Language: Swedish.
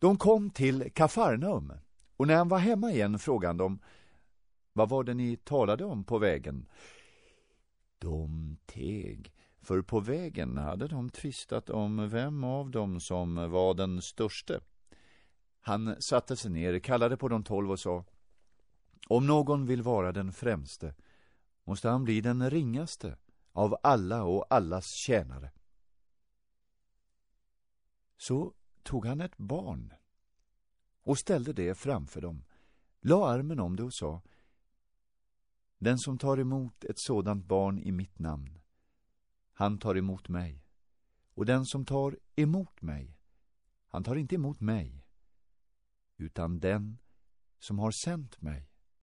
De kom till Kafarnaum och när han var hemma igen frågade de Vad var det ni talade om på vägen? De teg, för på vägen hade de tvistat om vem av dem som var den störste. Han satte sig ner, kallade på de tolv och sa Om någon vill vara den främste måste han bli den ringaste av alla och allas tjänare. Så tog han ett barn och ställde det framför dem, la armen om det och sa Den som tar emot ett sådant barn i mitt namn, han tar emot mig. Och den som tar emot mig, han tar inte emot mig, utan den som har sänt mig.